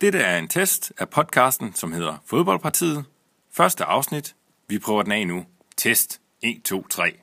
Dette er en test af podcasten, som hedder Fodboldpartiet. Første afsnit. Vi prøver den af nu. Test 1, 2, 3.